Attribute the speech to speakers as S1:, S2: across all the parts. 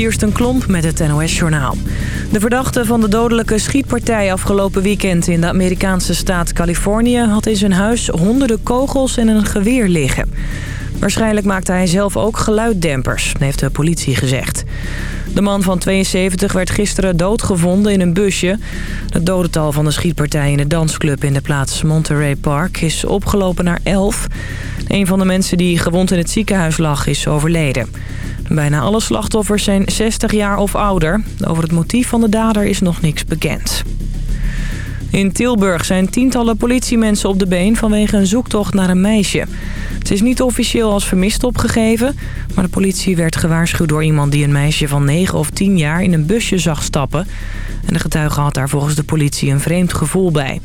S1: Kirsten Klomp met het NOS-journaal. De verdachte van de dodelijke schietpartij afgelopen weekend in de Amerikaanse staat Californië... had in zijn huis honderden kogels en een geweer liggen. Waarschijnlijk maakte hij zelf ook geluiddempers, heeft de politie gezegd. De man van 72 werd gisteren doodgevonden in een busje. Het dodental van de schietpartij in de dansclub in de plaats Monterey Park is opgelopen naar 11. Een van de mensen die gewond in het ziekenhuis lag is overleden. Bijna alle slachtoffers zijn 60 jaar of ouder. Over het motief van de dader is nog niks bekend. In Tilburg zijn tientallen politiemensen op de been vanwege een zoektocht naar een meisje. Het is niet officieel als vermist opgegeven... maar de politie werd gewaarschuwd door iemand die een meisje van 9 of 10 jaar in een busje zag stappen. En de getuige had daar volgens de politie een vreemd gevoel bij.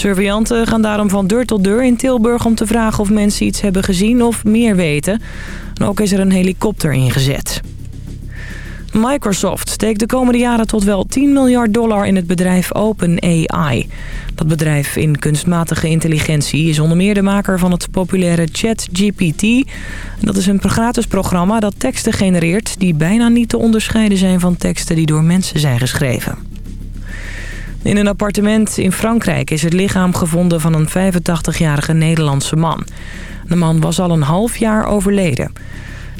S1: Surveillanten gaan daarom van deur tot deur in Tilburg om te vragen of mensen iets hebben gezien of meer weten. En ook is er een helikopter ingezet. Microsoft steekt de komende jaren tot wel 10 miljard dollar in het bedrijf OpenAI. Dat bedrijf in kunstmatige intelligentie is onder meer de maker van het populaire ChatGPT. Dat is een gratis programma dat teksten genereert die bijna niet te onderscheiden zijn van teksten die door mensen zijn geschreven. In een appartement in Frankrijk is het lichaam gevonden van een 85-jarige Nederlandse man. De man was al een half jaar overleden.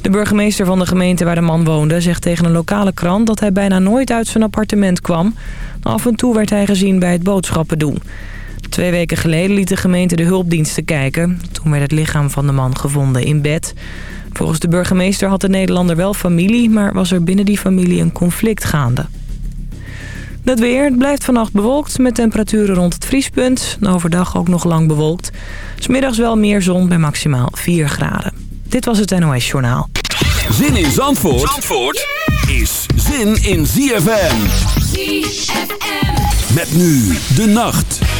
S1: De burgemeester van de gemeente waar de man woonde zegt tegen een lokale krant dat hij bijna nooit uit zijn appartement kwam. Af en toe werd hij gezien bij het boodschappen doen. Twee weken geleden liet de gemeente de hulpdiensten kijken. Toen werd het lichaam van de man gevonden in bed. Volgens de burgemeester had de Nederlander wel familie, maar was er binnen die familie een conflict gaande. Het weer het blijft vannacht bewolkt met temperaturen rond het vriespunt. Overdag ook nog lang bewolkt. Smiddags wel meer zon bij maximaal 4 graden. Dit was het NOS Journaal.
S2: Zin in Zandvoort, Zandvoort is zin in ZFM. ZFM. Met nu de nacht.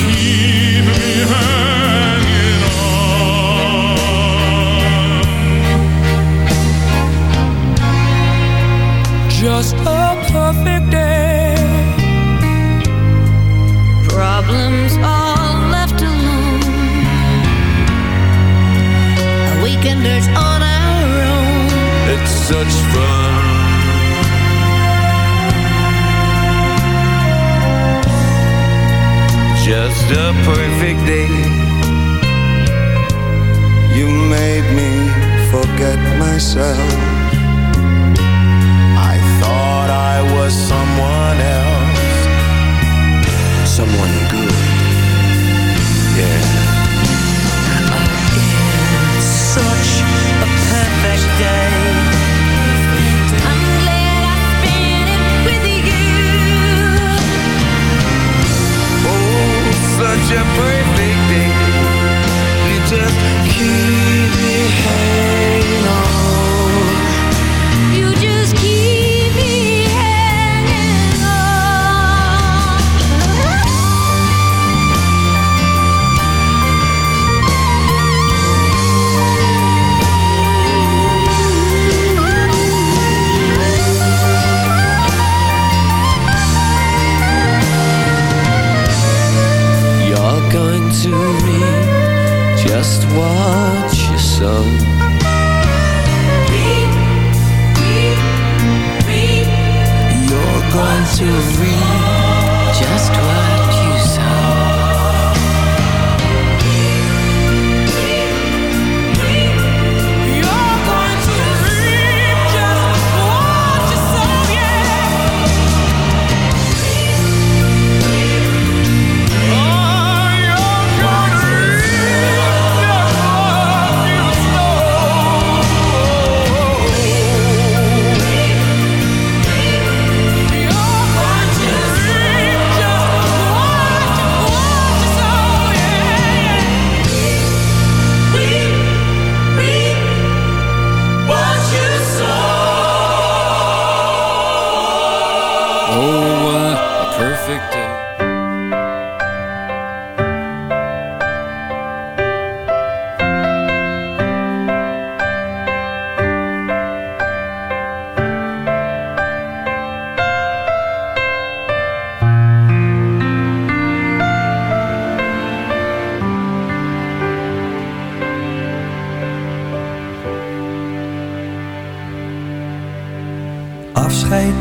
S3: Just a perfect day.
S4: Problems all left alone. A Weekenders on our own.
S5: It's such fun. Just a perfect day.
S6: You made me forget myself. Was someone else.
S7: someone good. Yeah.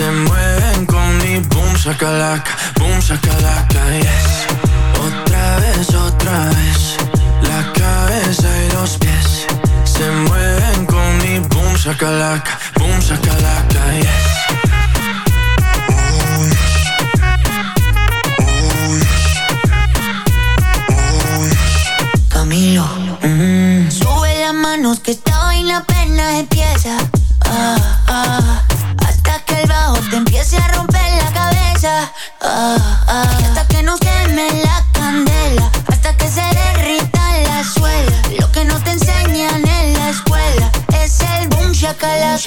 S8: Se mueven con mi boom shakalaka Boom shakalaka, yes Otra vez, otra vez La cabeza y los pies Se mueven con mi boom shakalaka Boom shakalaka, yes
S9: Camilo. Sube las manos que esta vaina apenas empieza.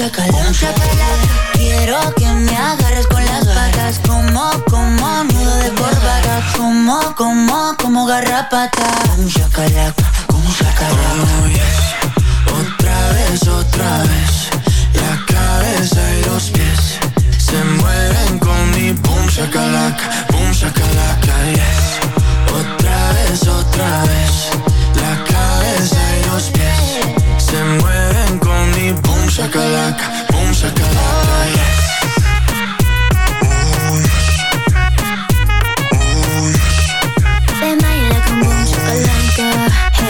S9: Shakalaka. Quiero que me agarres con las patas. Como, como nudo de corbata. Como, como, como garrapata. Boom shakalaka. Boom shakalaka.
S8: Oh, yes.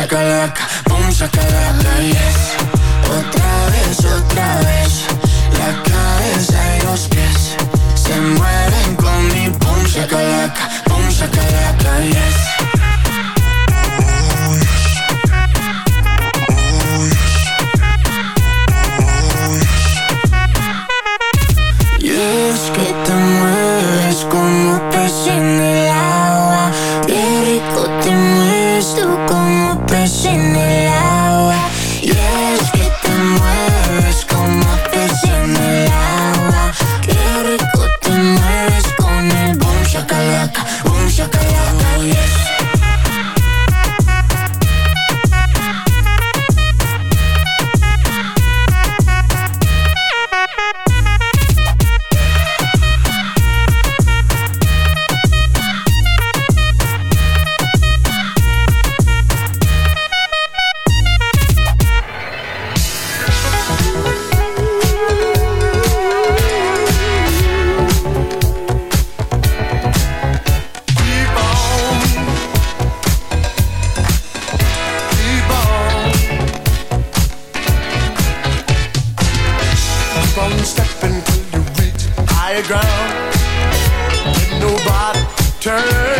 S8: shakalaka Boom shakalaka, yes. Otra vez, otra vez
S10: higher ground. Nobody turn